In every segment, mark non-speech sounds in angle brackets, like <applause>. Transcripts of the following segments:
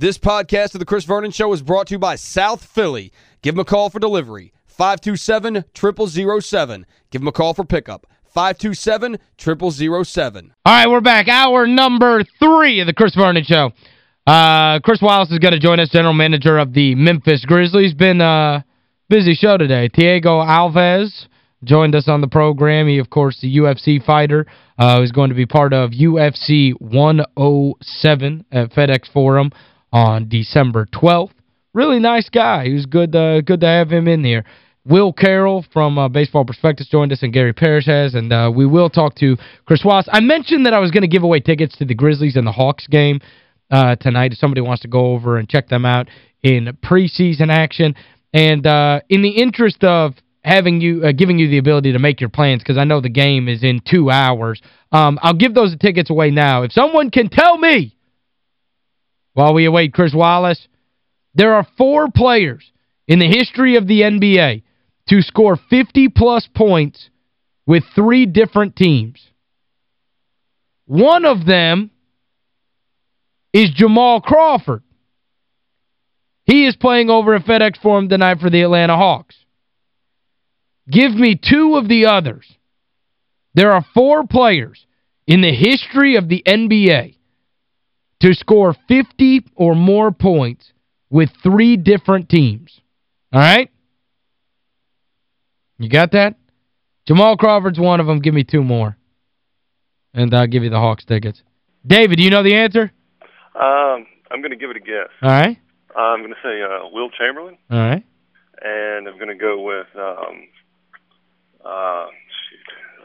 This podcast of The Chris Vernon Show is brought to you by South Philly. Give them a call for delivery. 527-0007. Give them a call for pickup. 527-0007. All right, we're back. Hour number three of The Chris Vernon Show. Uh, Chris Wallace is going to join us, general manager of the Memphis Grizzlies. Been a busy show today. Diego Alves joined us on the program. He, of course, the UFC fighter uh, who's going to be part of UFC 107 at FedEx Forum on December 12th. Really nice guy. He was good uh, good to have him in here. Will Carroll from uh, Baseball Prospectus joined us, and Gary Parrish has, and uh, we will talk to Chris Wallace. I mentioned that I was going to give away tickets to the Grizzlies and the Hawks game uh, tonight if somebody wants to go over and check them out in preseason action. And uh, in the interest of having you uh, giving you the ability to make your plans because I know the game is in two hours, um, I'll give those tickets away now. If someone can tell me while we await Chris Wallace, there are four players in the history of the NBA to score 50-plus points with three different teams. One of them is Jamal Crawford. He is playing over at FedEx Forum tonight for the Atlanta Hawks. Give me two of the others. There are four players in the history of the NBA to score 50 or more points with three different teams. All right? You got that? Jamal Crawford's one of them. Give me two more. And I'll give you the Hawks tickets. David, do you know the answer? Um, I'm going to give it a guess. All right. I'm going to say uh, Wilt Chamberlain. All right. And I'm going to go with um, uh,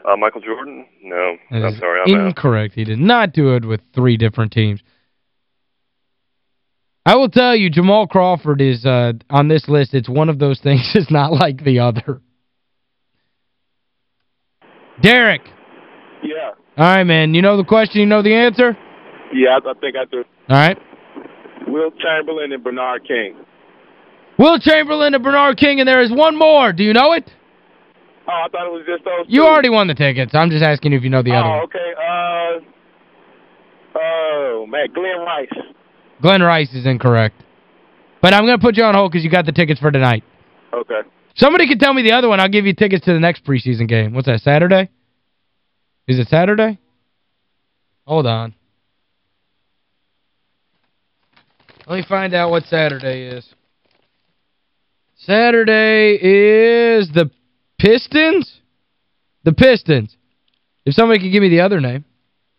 uh, Michael Jordan. No, I'm sorry. I'm incorrect. Out. He did not do it with three different teams. I will tell you, Jamal Crawford is uh, on this list. It's one of those things <laughs> It's not like the other. Derek. Yeah. All right, man. You know the question? You know the answer? Yeah, I, I think I do. All right. Wilt Chamberlain and Bernard King. Wilt Chamberlain and Bernard King, and there is one more. Do you know it? Oh, I thought it was just those You two. already won the tickets. I'm just asking you if you know the oh, other one. okay. Uh, oh, man, Glen Rice. Glen Rice is incorrect. But I'm going to put you on hold because you got the tickets for tonight. Okay. Somebody can tell me the other one. I'll give you tickets to the next preseason game. What's that, Saturday? Is it Saturday? Hold on. Let me find out what Saturday is. Saturday is the Pistons? The Pistons. If somebody could give me the other name,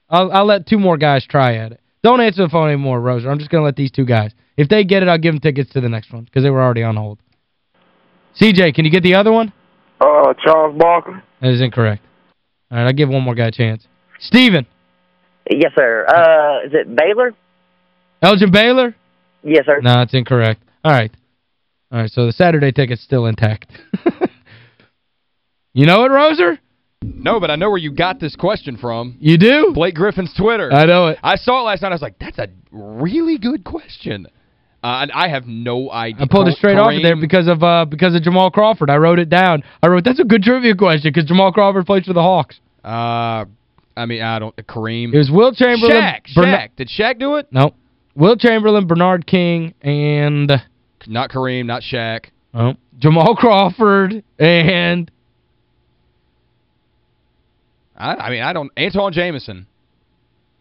I'll, I'll let two more guys try at it. Don't answer the phone anymore, Roser. I'm just going to let these two guys. If they get it, I'll give them tickets to the next one because they were already on hold. CJ, can you get the other one? Uh, Charles Barkley. That is incorrect. All right, I'll give one more guy a chance. Steven. Yes, sir. Uh, is it Baylor? Elgin Baylor? Yes, sir. No, it's incorrect. All right. All right, so the Saturday ticket's still intact. <laughs> you know it, Roser? No, but I know where you got this question from. You do? Blake Griffin's Twitter. I know it. I saw it last night. I was like, that's a really good question. Uh, and I have no idea. I pulled it straight off of there because of uh, because of Jamal Crawford. I wrote it down. I wrote, that's a good trivia question because Jamal Crawford plays for the Hawks. Uh, I mean, I don't, Kareem. It was Wilt Chamberlain. Shaq. Shaq. Did Shaq do it? No. Wilt Chamberlain, Bernard King, and... Not Kareem, not Shaq. Oh. Jamal Crawford, and... I, I mean, I don't... Antawn Jamison.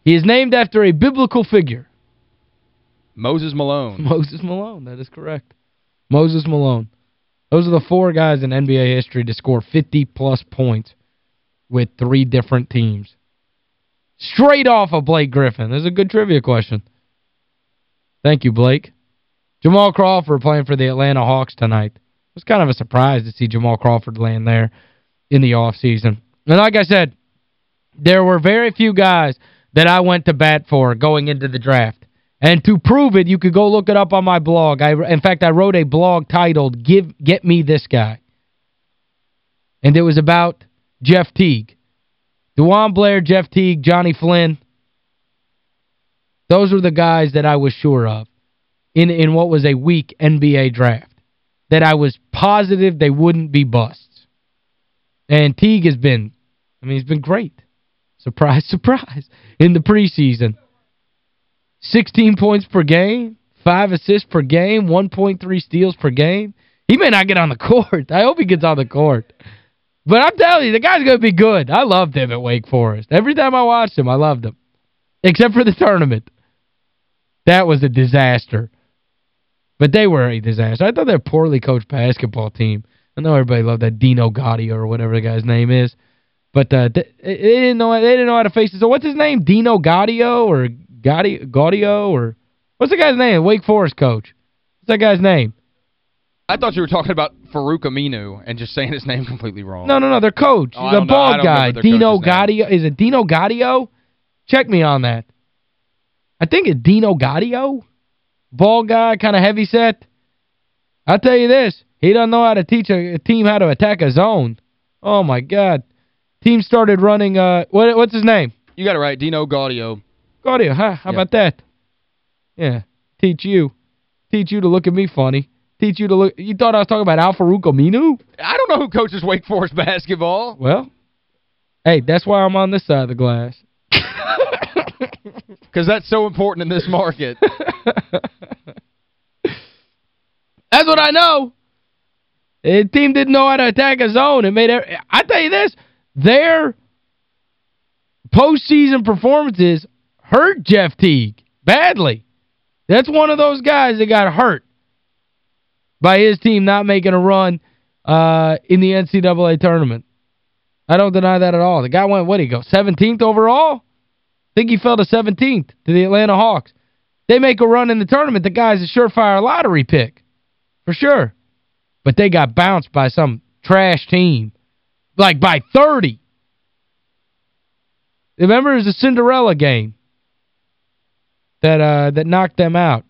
He is named after a biblical figure. Moses Malone. <laughs> Moses Malone, that is correct. Moses Malone. Those are the four guys in NBA history to score 50-plus points with three different teams. Straight off of Blake Griffin. This is a good trivia question. Thank you, Blake. Jamal Crawford playing for the Atlanta Hawks tonight. It was kind of a surprise to see Jamal Crawford land there in the offseason. And like I said, there were very few guys that I went to bat for going into the draft. And to prove it, you could go look it up on my blog. I In fact, I wrote a blog titled Give Get Me This Guy. And it was about Jeff Teague. DeJuan Blair, Jeff Teague, Jonny Flynn. Those were the guys that I was sure of in, in what was a weak NBA draft. That I was positive they wouldn't be busts. And Teague has been, I mean, he's been great. Surprise, <laughs> surprise, in the preseason. 16 points per game, five assists per game, 1.3 steals per game. He may not get on the <laughs> court. I hope he gets on the court. But I'm telling you, the guy's going to be good. I loved him at Wake Forest. Every time I watched him, I loved him. Except for the <laughs> tournament. That was a disaster. But they were a disaster. I thought they were poorly coached basketball team. I know everybody loved that Dino Gaudio or whatever the guy's name is. But uh, they, they didn't know they didn't know how to face it. So what's his name? Dino Gaudio or Gaudio, Gaudio or what's the guy's name? Wake Forest coach. What's that guy's name? I thought you were talking about Farouq Aminu and just saying his name completely wrong. No, no, no, their coach. Oh, the. Bald guy. Dino. Gaudio. Is it Dino Gaudio? Check me on that. I think it's Dino Gaudio. Bald guy, kind of heavy set. I'll tell you this. He doesn't know how to teach a, a team how to attack a zone. Oh, my God. Team started running, uh, what what's his name? You got it right, Dino Gaudio. Gaudio, huh? How Yeah. about that? Yeah. Teach you. Teach you to look at me funny. Teach you to look. You thought I was talking about Al Farouq Aminu? I don't know who coaches Wake Forest <laughs> basketball. Well, hey, that's why I'm on this side of the glass. <laughs> Because that's so important in this market. <laughs> That's what I know. The team didn't know how to attack a zone. It made every, I tell you this, their postseason performances hurt Jeff Teague badly. That's one of those guys that got hurt by his team not making a run uh, in the NCAA tournament. I don't deny that at all. The guy went, what did he go, 17th overall? I think he fell to 17th to the Atlanta Hawks. They make a run in the tournament, the guy's a surefire lottery pick. For sure. But they got bounced by some trash team. Like by 30. Remember, it was a Cinderella game that uh that knocked them out.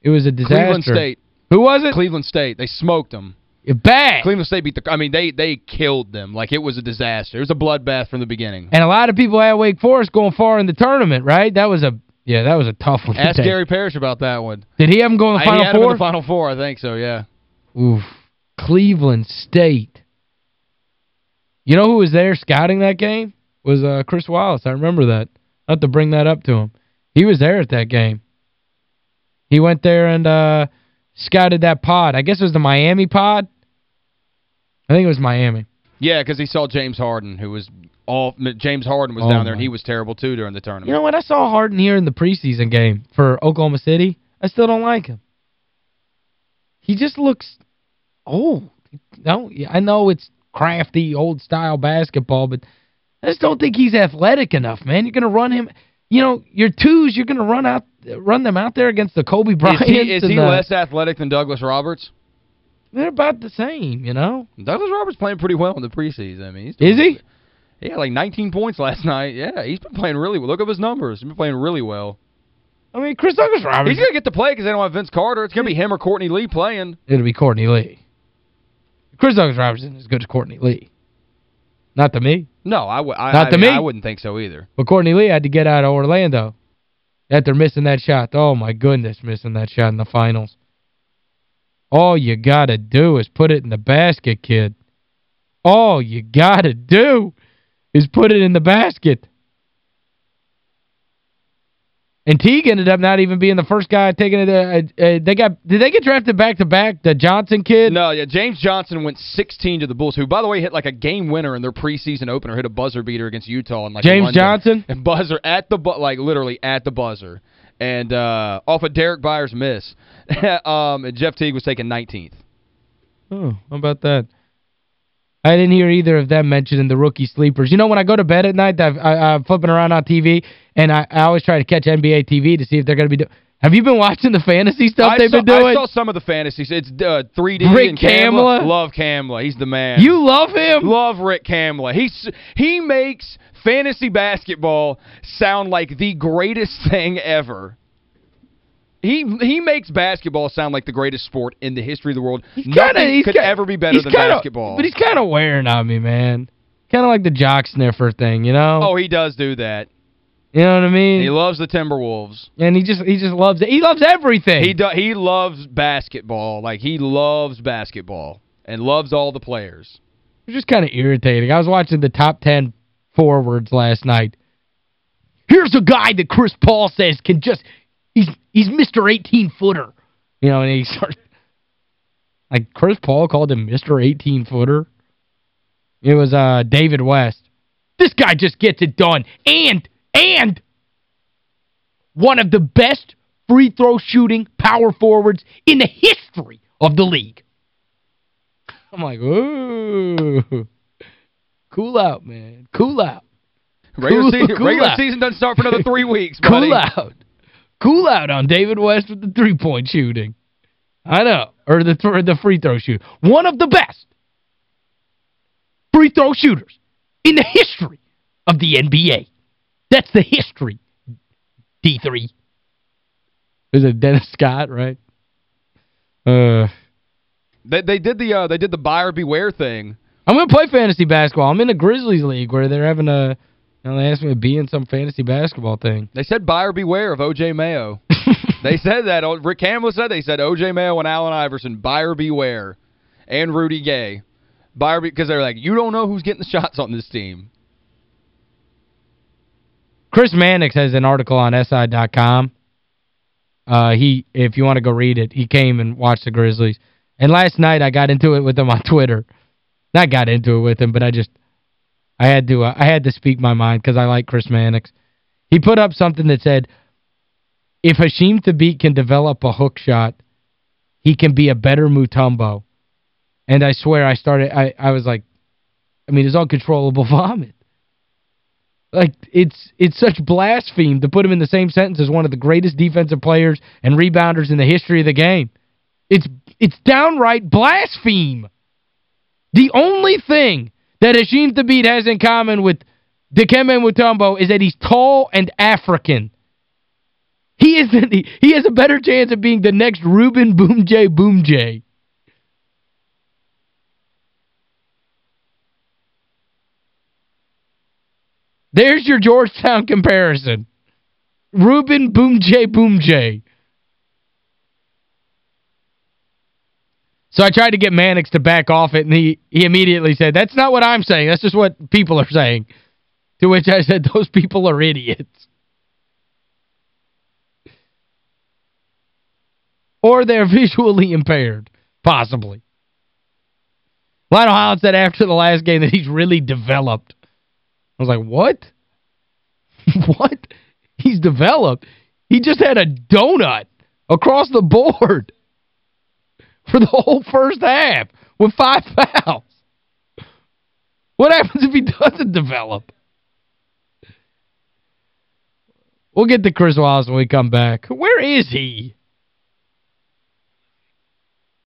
It was a disaster. Cleveland State. Who was it? Cleveland State. They smoked them. Bad. Cleveland State beat the I mean they they killed them. Like it was a disaster. It was a bloodbath from the beginning. And a lot of people had Wake Forest going far in the tournament, right? That was a yeah, that was a tough one. Ask take. Gary Parrish about that one. Did he have him go in the I- Final he had him Four? in the Final Four, I think so, yeah. Oof. Cleveland State. You know who was there scouting that game? Was uh, Chris Wallace. I remember that. I have to bring that up to him. He was there at that game. He went there and uh, scouted that pod. I guess it was the Miami pod. I think it was Miami. Yeah, because he saw James Harden, who was all James Harden was Oh, down there, and he was terrible, too, during the tournament. You know what? I saw Harden here in the preseason game for Oklahoma City. I still don't like him. He just looks old. No, I know it's crafty, old-style basketball, but I just don't think he's athletic enough, man. You're going to run him. You know, your twos, you're going to run out run them out there against the Kobe is he, is he the- less athletic than Douglas Roberts? They're about the same, you know? Douglas Roberts playing pretty well in the preseason. I mean, he's Is he? He had like 19 points last <laughs> night. Yeah, he's been playing really well. Look up his numbers. He's been playing really well. I mean, Chris Douglas Roberts. He's going to get to play because they don't have Vince Carter. It's going to be him or Courtney Lee playing. It'll be Courtney Lee. Chris Douglas Roberts isn't as good as Courtney Lee. Not to me. No, I, I, Not I, to mean, me. I wouldn't think so either. But Courtney Lee had to get out of Orlando after missing that shot. Oh, my goodness, missing that shot in the finals. All you got to do is put it in the basket, kid. All you got to do is put it in the basket. And Teague ended up not even being the first guy taking it. Uh, uh, they got Did they get drafted back-to-back, the Johnson kid? No, yeah, James Johnson went 16 to the Bulls, who, by the way, hit like a game winner in their preseason opener, hit a buzzer beater against Utah. In like James London. Johnson? And <laughs> buzzer at the, bu like literally at the buzzer. And uh, off of Derek Byers' miss. <laughs> um, and Jeff Teague was taken 19th. Oh, how about that? I didn't hear either of them mentioning the rookie sleepers. You know, when I go to bed at night, I've, I, I'm flipping around on TV, and I, I always try to catch NBA TV to see if they're going to be doing... Have you been watching the fantasy stuff I they've saw, been doing? I saw some of the fantasies. It's uh, 3D Rick and Kamla. Kamla? Love Kamla. He's the man. You love him? Love Rick Kamla. He's he makes fantasy basketball sound like the greatest thing ever. He he makes basketball sound like the greatest sport in the history of the world. He's Nothing kinda, he's could kinda- ever be better than kinda- basketball. But he's kind of wearing on me, man. Kind of like the jock sniffer thing, you know? oh, he does do that. You know what I mean? He loves the Timberwolves. and he just he just loves it. He loves everything. He do, he loves basketball. Like he loves basketball and loves all the players. It's just kind of irritating. I was watching the top 10 forwards last night. Here's a guy that Chris Paul says can just He's he's Mr. 18-footer. You know, and he started like Chris Paul called him Mr. 18-footer. It was uh David West. This guy just gets it done. And and one of the best free throw shooting power forwards in the history of the league. I'm like, ooh. Cool out, man. Cool out. Regular, Cool- season, cool regular out. season doesn't start for another three weeks, <laughs> buddy. Cool out. Cool out on David West with the three-point shooting. I know. Or the th the free throw shoot. One of the best free throw shooters in the history of the NBA. That's the history. D3. Is it Dennis Scott, right? Uh They they did the uh they did the buyer beware thing. I'm going to play fantasy basketball. I'm in a Grizzlies league where they're having a know, they asked me to be in some fantasy basketball thing. They said buyer beware of O.J. Mayo. <laughs> they said that. Rick Campbell said they said O.J. Mayo and Allen Iverson, buyer beware. And Rudy Gay. Buyer because they're like, you don't know who's getting the shots on this team. Chris Mannix has an article on SI.com. Uh, he, if you want to go read it, he came and watched the Grizzlies. And last night I got into it with him on <laughs> Twitter. Not got into it with him, but I just I had to uh, I had to speak my mind because I like Chris Mannix. He put up something that said if Hasheem Thabeet can develop a hook shot, he can be a better Mutombo. And I swear I started I I was like I mean, it's uncontrollable <laughs> vomit. Like, it's it's such blaspheme to put him in the same sentence as one of the greatest defensive players and rebounders in the history of the game. It's it's downright blaspheme. The only thing that Hasheem Thabeet has in common with Dikembe Mutombo is that he's tall and African. He is he, he has a better chance of being the next Ruben Boumtje-Boumtje. There's your Georgetown comparison. Ruben Boumtje-Boumtje So I tried to get Mannix to back off it, and he, he immediately said, that's not what I'm saying. That's just what people are saying. To which I said, those people are idiots. Or they're visually impaired, possibly. Lionel Hollins said after the last game that he's really developed. I was like, what? <laughs> what? He's developed. He just had a donut across the board for the whole first half with five <laughs> fouls. What happens if he doesn't develop? We'll get to Chris Wallace when we come back. Where is he?